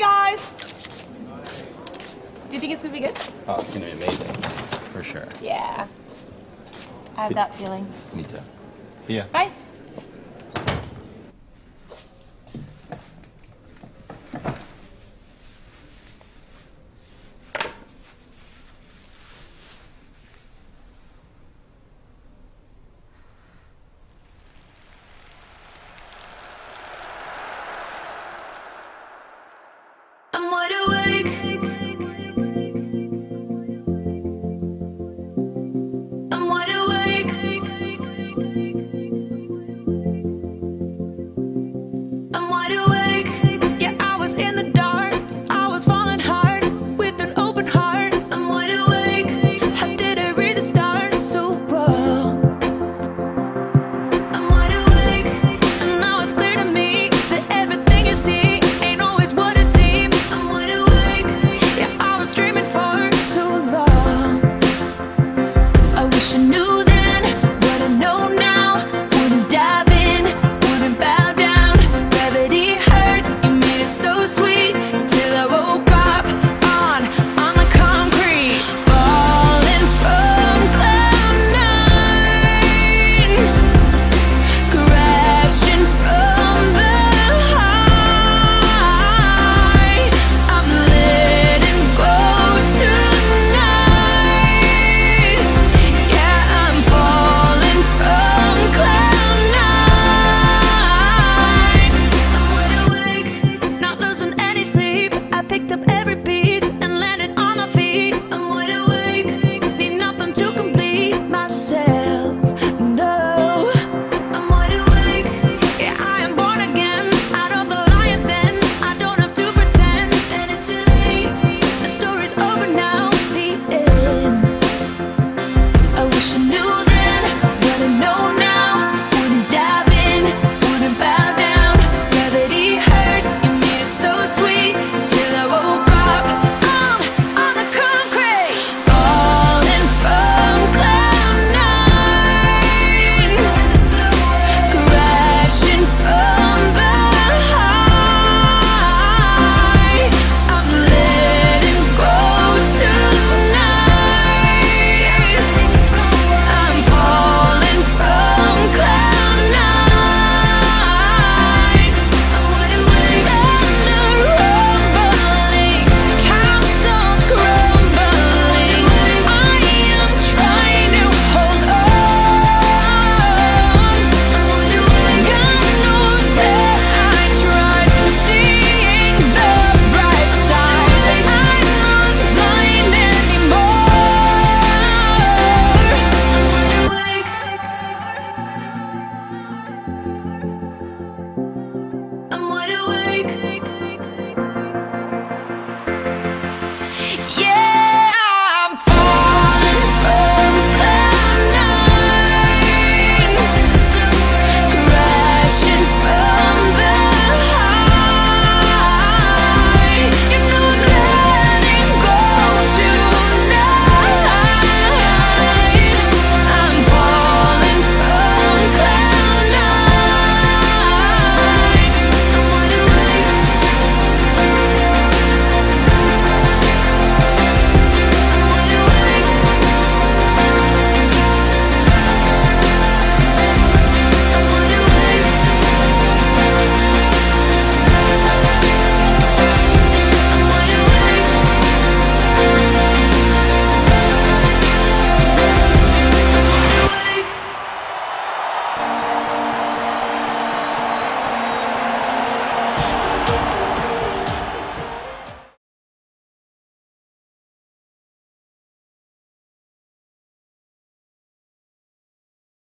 guys. Do you think it's gonna be good? Oh, it's gonna be amazing, for sure. Yeah. I have See, that feeling. Me too. See ya. Bye. away.